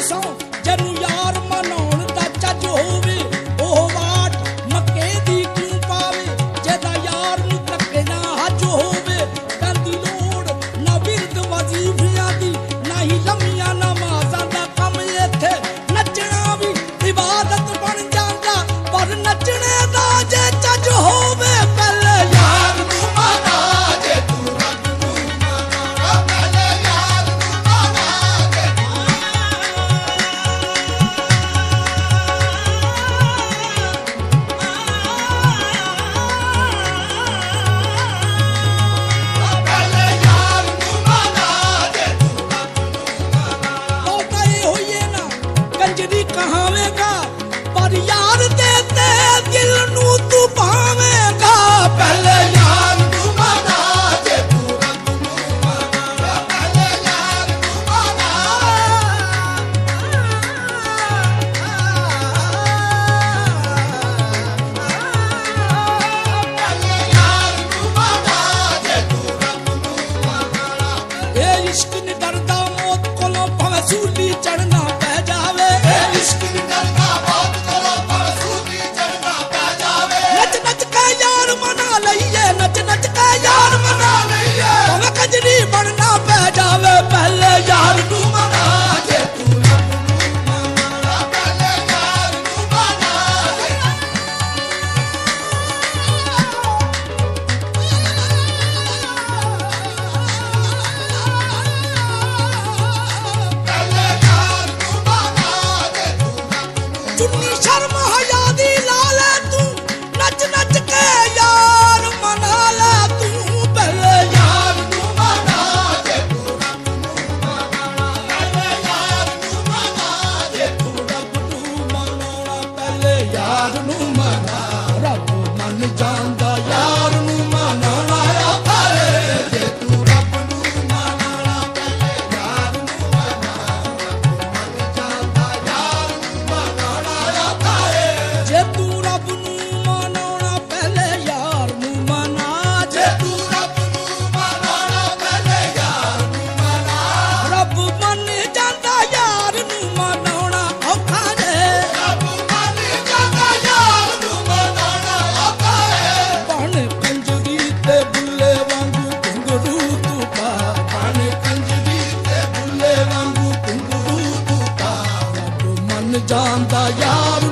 song. January. जा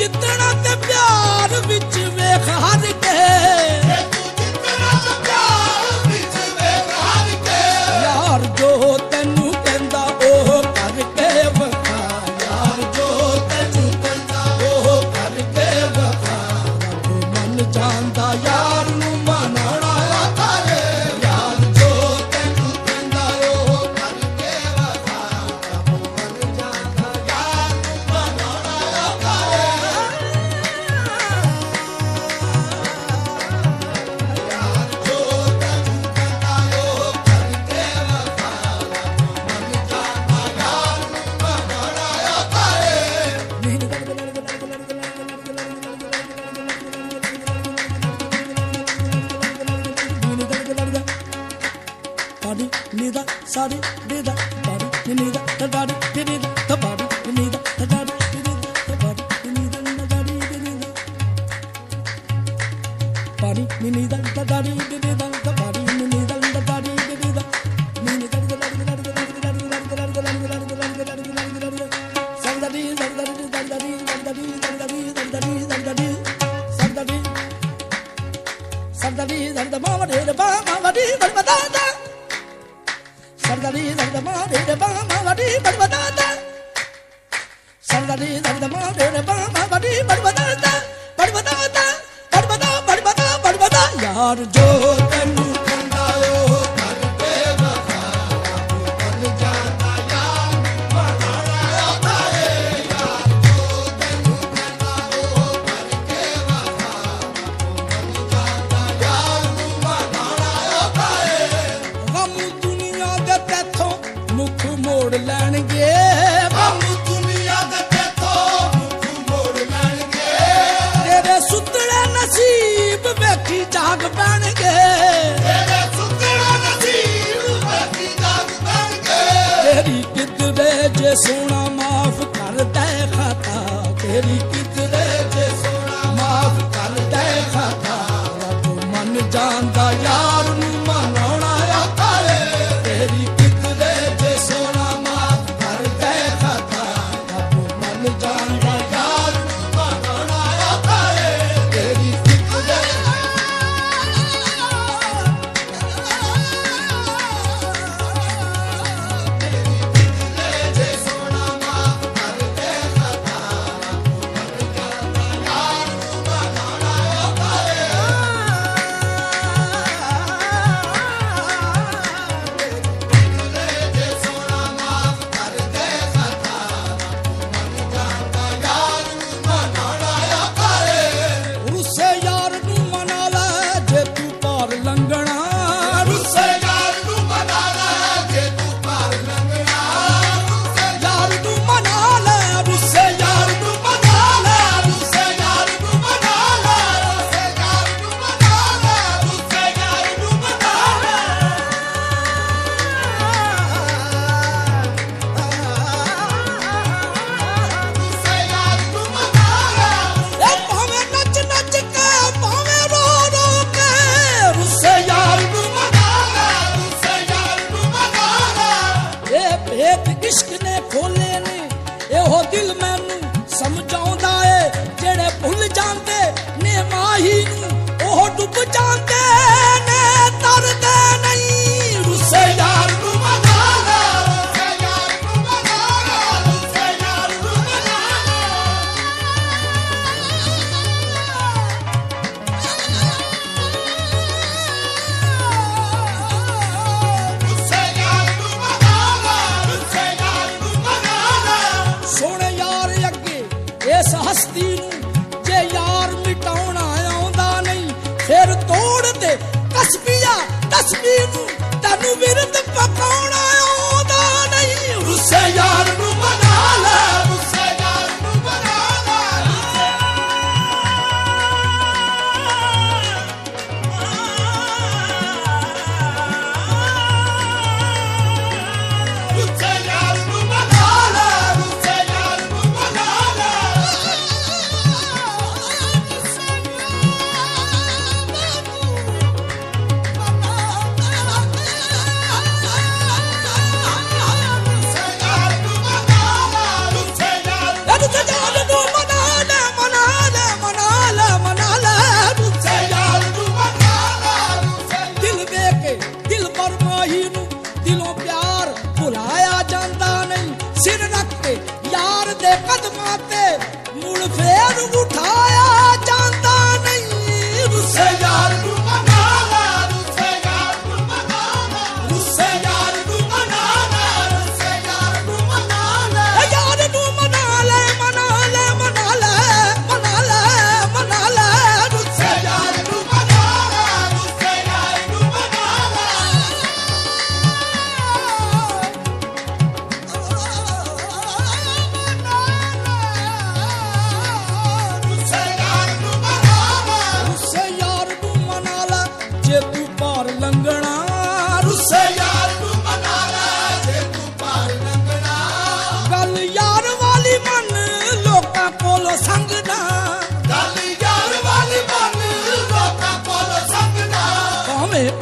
Get te Sardari, Sardama, Dere, Bama, Badi, Badbadata. how to do ਵੇਜ ਸੋਣਾ ਮਾਫ ਕਰ।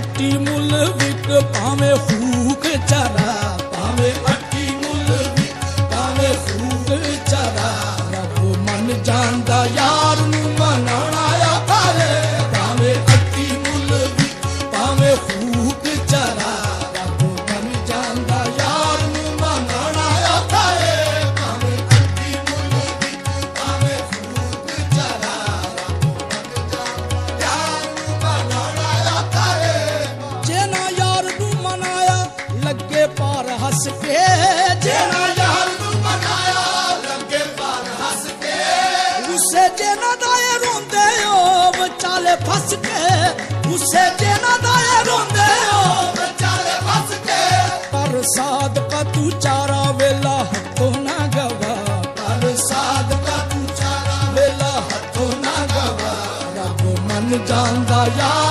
हट्टी मुल विक भावे हू। ਫਸ ਕੇ ਉਸੇ ਰੋਂਦੇ ਹੋ। ਫਸ ਪਰ ਤੂੰ ਚਾਰਾ ਵੇਲਾ ਹੱਥੋਂ ਨਾ ਗਵਾ। ਕਰ ਸਾਧਕਾ ਤੂੰ ਚਾਰਾ ਵੇਲਾ ਹੱਥੋਂ ਨਾ ਗਵਾ। ਰੱਬ ਮਨ ਜਾਣਦਾ ਯਾਰ